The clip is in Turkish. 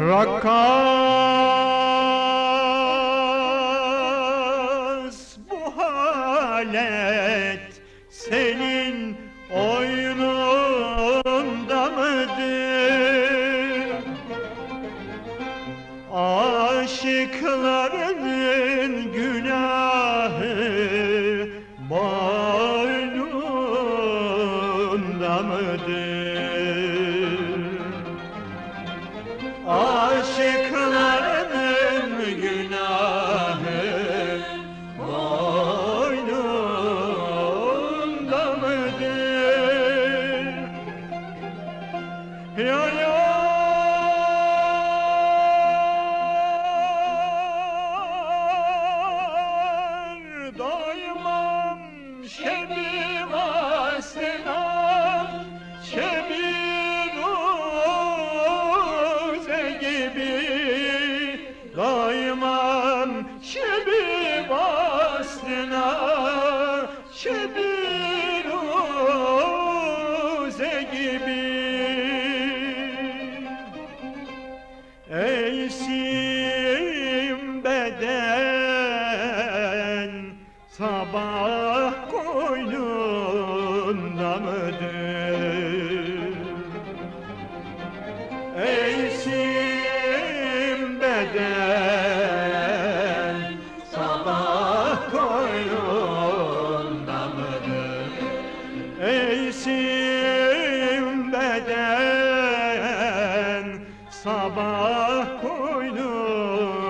Rakas bu halet senin oyununda mıdır? Aşıkların günahı boynunda mıdır? Daimam şebi vasınan şebi sabah koynunda mıdır? Eysim beden sabah koynunda mıdır? Eysim beden sabah koynunda